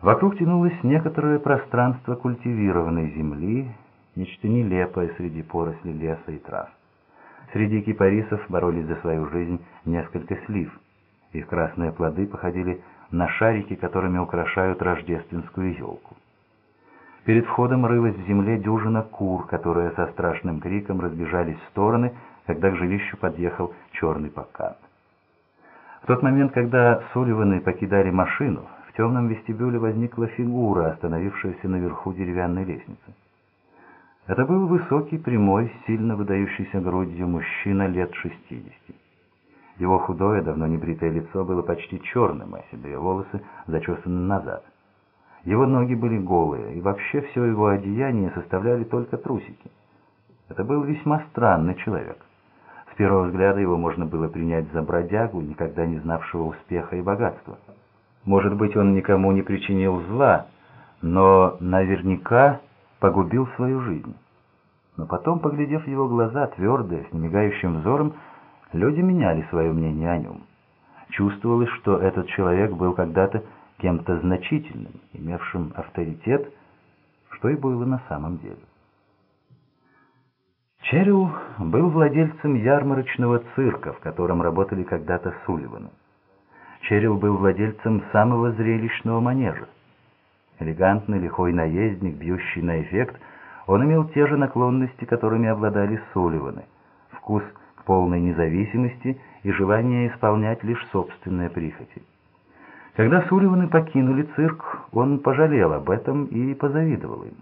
Вокруг тянулось некоторое пространство культивированной земли, нечто нелепое среди поросли леса и трав. Среди кипарисов боролись за свою жизнь несколько слив. Их красные плоды походили на шарики, которыми украшают рождественскую елку. Перед входом рылась в земле дюжина кур, которые со страшным криком разбежались в стороны, когда к жилищу подъехал черный покат. В тот момент, когда Сулливаны покидали машину, темном вестибюле возникла фигура, остановившаяся наверху деревянной лестницы. Это был высокий, прямой, сильно выдающийся грудью мужчина лет 60. Его худое, давно небритое лицо было почти черным, а седые волосы зачесаны назад. Его ноги были голые, и вообще все его одеяние составляли только трусики. Это был весьма странный человек. С первого взгляда его можно было принять за бродягу, никогда не знавшего успеха и богатства. Может быть, он никому не причинил зла, но наверняка погубил свою жизнь. Но потом, поглядев в его глаза, твердые, с немигающим взором, люди меняли свое мнение о нем. Чувствовалось, что этот человек был когда-то кем-то значительным, имевшим авторитет, что и было на самом деле. Черил был владельцем ярмарочного цирка, в котором работали когда-то Сулливаны. Черил был владельцем самого зрелищного манежа. Элегантный, лихой наездник, бьющий на эффект, он имел те же наклонности, которыми обладали Сулливаны. Вкус к полной независимости и желание исполнять лишь собственные прихоти. Когда Сулливаны покинули цирк, он пожалел об этом и позавидовал им.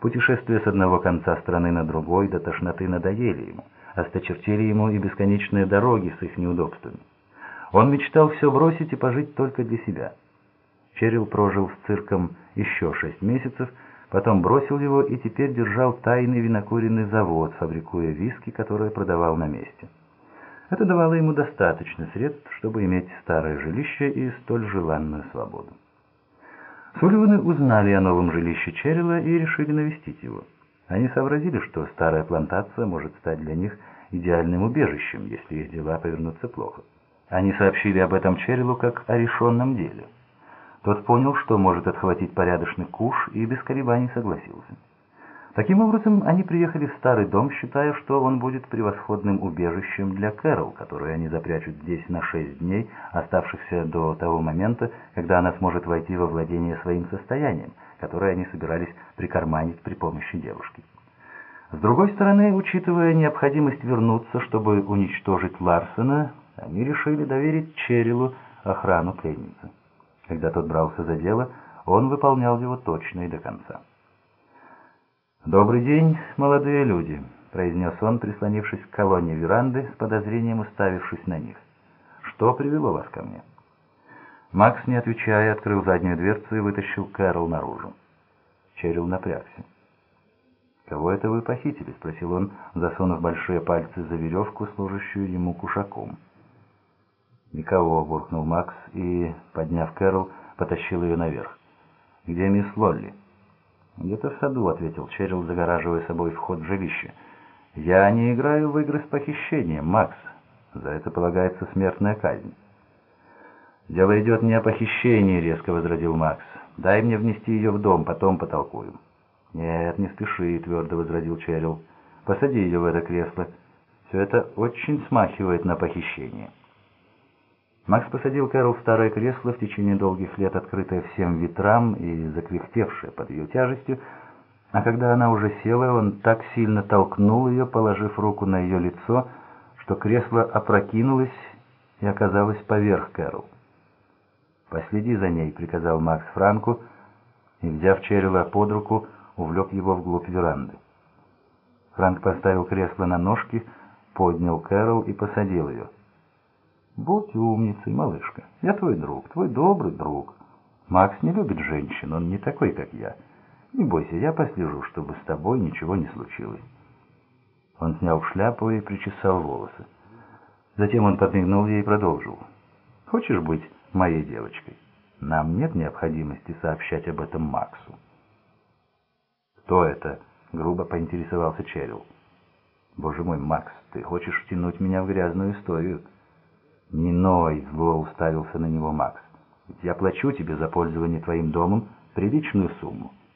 Путешествия с одного конца страны на другой до тошноты надоели ему, осточертели ему и бесконечные дороги с их неудобствами. Он мечтал все бросить и пожить только для себя. Черил прожил с цирком еще шесть месяцев, потом бросил его и теперь держал тайный винокуренный завод, фабрикуя виски, которые продавал на месте. Это давало ему достаточно средств, чтобы иметь старое жилище и столь желанную свободу. Сулливаны узнали о новом жилище Черрилла и решили навестить его. Они сообразили, что старая плантация может стать для них идеальным убежищем, если их дела повернутся плохо. Они сообщили об этом Черриллу как о решенном деле. Тот понял, что может отхватить порядочный куш, и без колебаний согласился. Таким образом, они приехали в старый дом, считая, что он будет превосходным убежищем для Кэрол, которую они запрячут здесь на шесть дней, оставшихся до того момента, когда она сможет войти во владение своим состоянием, которое они собирались прикарманить при помощи девушки. С другой стороны, учитывая необходимость вернуться, чтобы уничтожить Ларсена, они решили доверить Черилу охрану пленницы. Когда тот брался за дело, он выполнял его точно и до конца. «Добрый день, молодые люди», — произнес он, прислонившись к колонне веранды, с подозрением уставившись на них. «Что привело вас ко мне?» Макс, не отвечая, открыл заднюю дверцу и вытащил Кэрол наружу. Черил напрягся. «Кого это вы похитили?» — спросил он, засунув большие пальцы за веревку, служащую ему кушаком. «Никого», — буркнул Макс и, подняв Кэрол, потащил ее наверх. «Где мисс Лолли?» «Где-то в саду», — ответил Черил, загораживая собой вход в жилище. «Я не играю в игры с похищением, Макс. За это полагается смертная казнь». «Дело идет не о похищении», — резко возразил Макс. «Дай мне внести ее в дом, потом потолкуем». «Нет, не спеши», — твердо возразил Черил. «Посади ее в это кресло. Все это очень смахивает на похищение». Макс посадил Кэрол в старое кресло, в течение долгих лет открытое всем ветрам и закряхтевшее под ее тяжестью, а когда она уже села, он так сильно толкнул ее, положив руку на ее лицо, что кресло опрокинулось и оказалось поверх Кэрол. «Последи за ней», — приказал Макс Франку, и, взяв Черрила под руку, увлек его вглубь веранды. Франк поставил кресло на ножки, поднял Кэрол и посадил ее. Будь умницей, малышка. Я твой друг, твой добрый друг. Макс не любит женщин, он не такой, как я. Не бойся, я послежу, чтобы с тобой ничего не случилось. Он снял шляпу и причесал волосы. Затем он подмигнул ей и продолжил. «Хочешь быть моей девочкой? Нам нет необходимости сообщать об этом Максу». «Кто это?» — грубо поинтересовался Черил. «Боже мой, Макс, ты хочешь втянуть меня в грязную историю?» «Не ной!» — зло уставился на него Макс. Я плачу тебе за пользование твоим домом приличную сумму.